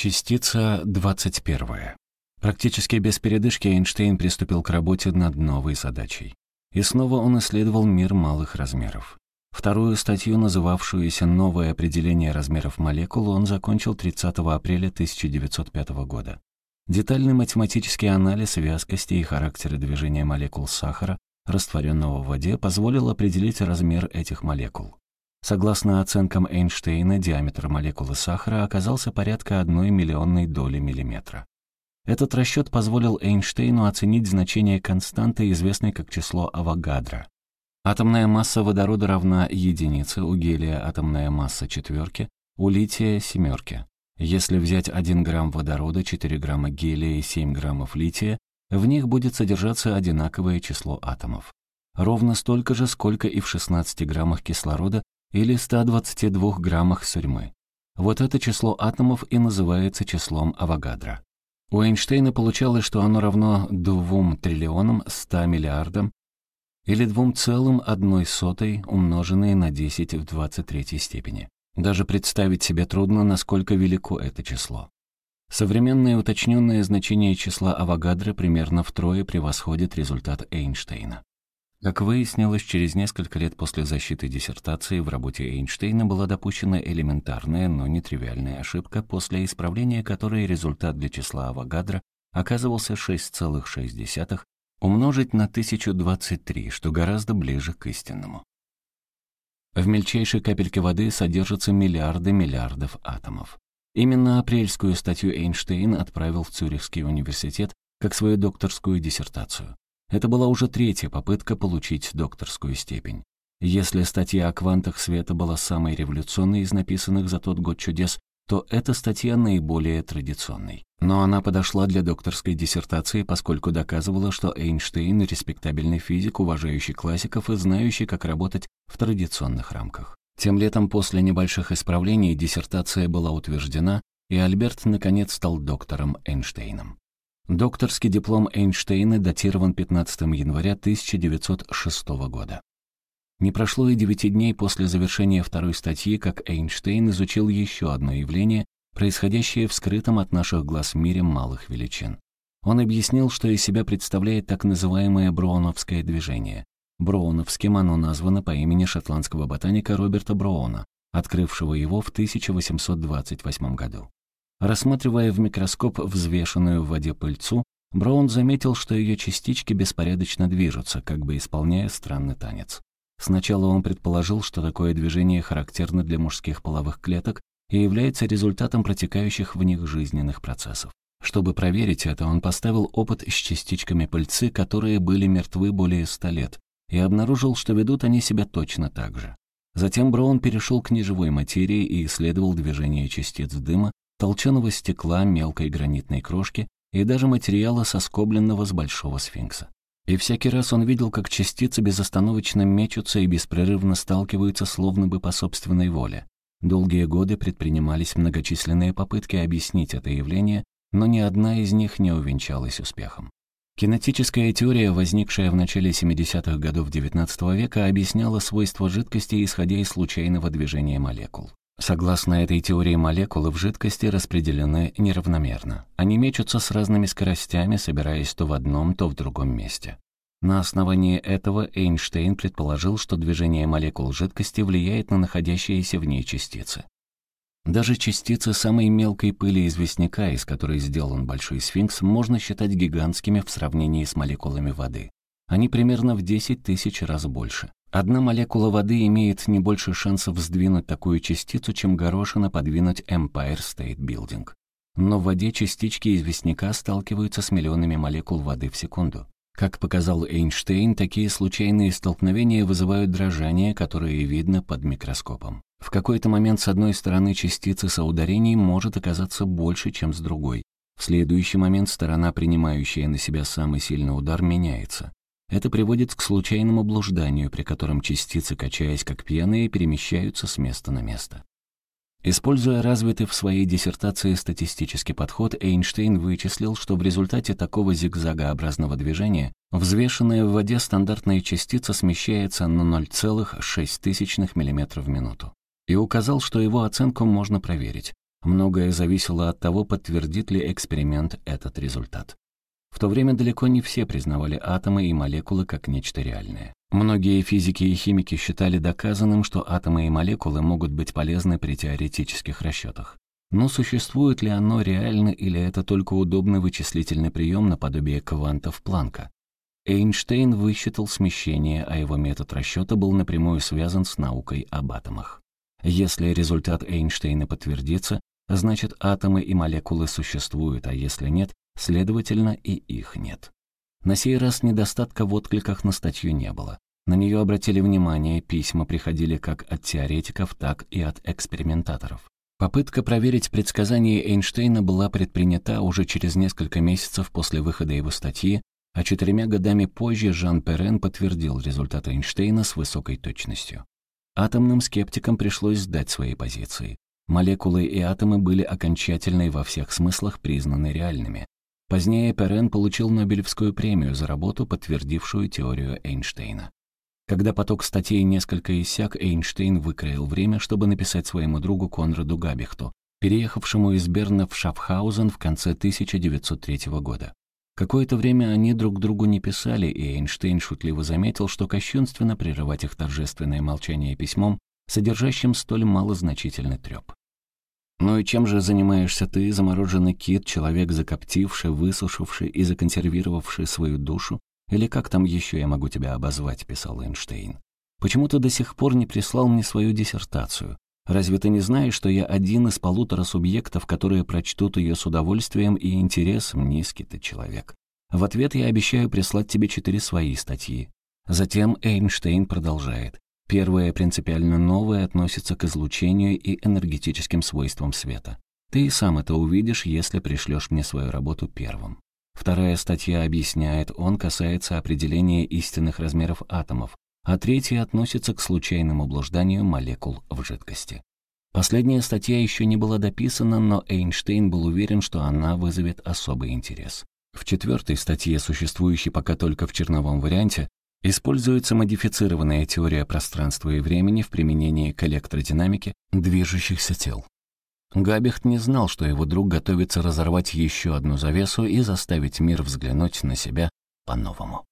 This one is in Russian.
Частица 21. Практически без передышки Эйнштейн приступил к работе над новой задачей. И снова он исследовал мир малых размеров. Вторую статью, называвшуюся «Новое определение размеров молекул», он закончил 30 апреля 1905 года. Детальный математический анализ вязкости и характера движения молекул сахара, растворенного в воде, позволил определить размер этих молекул. Согласно оценкам Эйнштейна, диаметр молекулы сахара оказался порядка одной миллионной доли миллиметра. Этот расчет позволил Эйнштейну оценить значение константы, известной как число Авогадро. Атомная масса водорода равна единице, у гелия атомная масса четверки, у лития — семерки. Если взять 1 грамм водорода, 4 грамма гелия и 7 граммов лития, в них будет содержаться одинаковое число атомов. Ровно столько же, сколько и в 16 граммах кислорода или 122 граммах сурьмы. Вот это число атомов и называется числом Авогадро. У Эйнштейна получалось, что оно равно 2 триллионам 100 миллиардам или 2,1 умноженные на 10 в 23 степени. Даже представить себе трудно, насколько велико это число. Современное уточненное значение числа Авогадро примерно втрое превосходит результат Эйнштейна. Как выяснилось, через несколько лет после защиты диссертации в работе Эйнштейна была допущена элементарная, но нетривиальная ошибка, после исправления которой результат для числа Авогадро оказывался 6,6 умножить на 1023, что гораздо ближе к истинному. В мельчайшей капельке воды содержатся миллиарды миллиардов атомов. Именно апрельскую статью Эйнштейн отправил в Цюрихский университет как свою докторскую диссертацию. Это была уже третья попытка получить докторскую степень. Если статья о квантах света была самой революционной из написанных за тот год чудес, то эта статья наиболее традиционной. Но она подошла для докторской диссертации, поскольку доказывала, что Эйнштейн — респектабельный физик, уважающий классиков и знающий, как работать в традиционных рамках. Тем летом после небольших исправлений диссертация была утверждена, и Альберт, наконец, стал доктором Эйнштейном. Докторский диплом Эйнштейна датирован 15 января 1906 года. Не прошло и девяти дней после завершения второй статьи, как Эйнштейн изучил еще одно явление, происходящее в скрытом от наших глаз мире малых величин. Он объяснил, что из себя представляет так называемое броуновское движение. Броуновским оно названо по имени шотландского ботаника Роберта Броуна, открывшего его в 1828 году. Рассматривая в микроскоп взвешенную в воде пыльцу, Браун заметил, что ее частички беспорядочно движутся, как бы исполняя странный танец. Сначала он предположил, что такое движение характерно для мужских половых клеток и является результатом протекающих в них жизненных процессов. Чтобы проверить это, он поставил опыт с частичками пыльцы, которые были мертвы более ста лет, и обнаружил, что ведут они себя точно так же. Затем Браун перешел к неживой материи и исследовал движение частиц дыма, толченого стекла, мелкой гранитной крошки и даже материала, соскобленного с большого сфинкса. И всякий раз он видел, как частицы безостановочно мечутся и беспрерывно сталкиваются, словно бы по собственной воле. Долгие годы предпринимались многочисленные попытки объяснить это явление, но ни одна из них не увенчалась успехом. Кинетическая теория, возникшая в начале 70-х годов XIX века, объясняла свойства жидкости, исходя из случайного движения молекул. Согласно этой теории, молекулы в жидкости распределены неравномерно. Они мечутся с разными скоростями, собираясь то в одном, то в другом месте. На основании этого Эйнштейн предположил, что движение молекул жидкости влияет на находящиеся в ней частицы. Даже частицы самой мелкой пыли известняка, из которой сделан Большой сфинкс, можно считать гигантскими в сравнении с молекулами воды. Они примерно в 10 тысяч раз больше. Одна молекула воды имеет не больше шансов сдвинуть такую частицу, чем горошина подвинуть Empire State Building. Но в воде частички известняка сталкиваются с миллионами молекул воды в секунду. Как показал Эйнштейн, такие случайные столкновения вызывают дрожание, которое видно под микроскопом. В какой-то момент с одной стороны частицы соударений может оказаться больше, чем с другой. В следующий момент сторона, принимающая на себя самый сильный удар, меняется. Это приводит к случайному блужданию, при котором частицы, качаясь как пьяные, перемещаются с места на место. Используя развитый в своей диссертации статистический подход, Эйнштейн вычислил, что в результате такого зигзагообразного движения взвешенная в воде стандартная частица смещается на 0,6 мм в минуту. И указал, что его оценку можно проверить. Многое зависело от того, подтвердит ли эксперимент этот результат. В то время далеко не все признавали атомы и молекулы как нечто реальное. Многие физики и химики считали доказанным, что атомы и молекулы могут быть полезны при теоретических расчетах. Но существует ли оно реально или это только удобный вычислительный прием наподобие квантов Планка? Эйнштейн высчитал смещение, а его метод расчета был напрямую связан с наукой об атомах. Если результат Эйнштейна подтвердится, значит атомы и молекулы существуют, а если нет, следовательно и их нет. На сей раз недостатка в откликах на статью не было. На нее обратили внимание, письма приходили как от теоретиков, так и от экспериментаторов. Попытка проверить предсказания Эйнштейна была предпринята уже через несколько месяцев после выхода его статьи, а четырьмя годами позже Жан Перен подтвердил результаты Эйнштейна с высокой точностью. Атомным скептикам пришлось сдать свои позиции. Молекулы и атомы были окончательно и во всех смыслах признаны реальными. Позднее Перен получил Нобелевскую премию за работу, подтвердившую теорию Эйнштейна. Когда поток статей несколько иссяк, Эйнштейн выкроил время, чтобы написать своему другу Конраду Габихту, переехавшему из Берна в Шафхаузен в конце 1903 года. Какое-то время они друг другу не писали, и Эйнштейн шутливо заметил, что кощунственно прерывать их торжественное молчание письмом, содержащим столь малозначительный треп. «Ну и чем же занимаешься ты, замороженный кит, человек, закоптивший, высушивший и законсервировавший свою душу? Или как там еще я могу тебя обозвать?» — писал Эйнштейн. «Почему ты до сих пор не прислал мне свою диссертацию? Разве ты не знаешь, что я один из полутора субъектов, которые прочтут ее с удовольствием и интересом, низкий ты человек? В ответ я обещаю прислать тебе четыре свои статьи». Затем Эйнштейн продолжает. Первое, принципиально новое, относится к излучению и энергетическим свойствам света. Ты сам это увидишь, если пришлешь мне свою работу первым. Вторая статья объясняет, он касается определения истинных размеров атомов, а третья относится к случайному блужданию молекул в жидкости. Последняя статья еще не была дописана, но Эйнштейн был уверен, что она вызовет особый интерес. В четвертой статье, существующей пока только в черновом варианте, Используется модифицированная теория пространства и времени в применении к электродинамике движущихся тел. Габихт не знал, что его друг готовится разорвать еще одну завесу и заставить мир взглянуть на себя по-новому.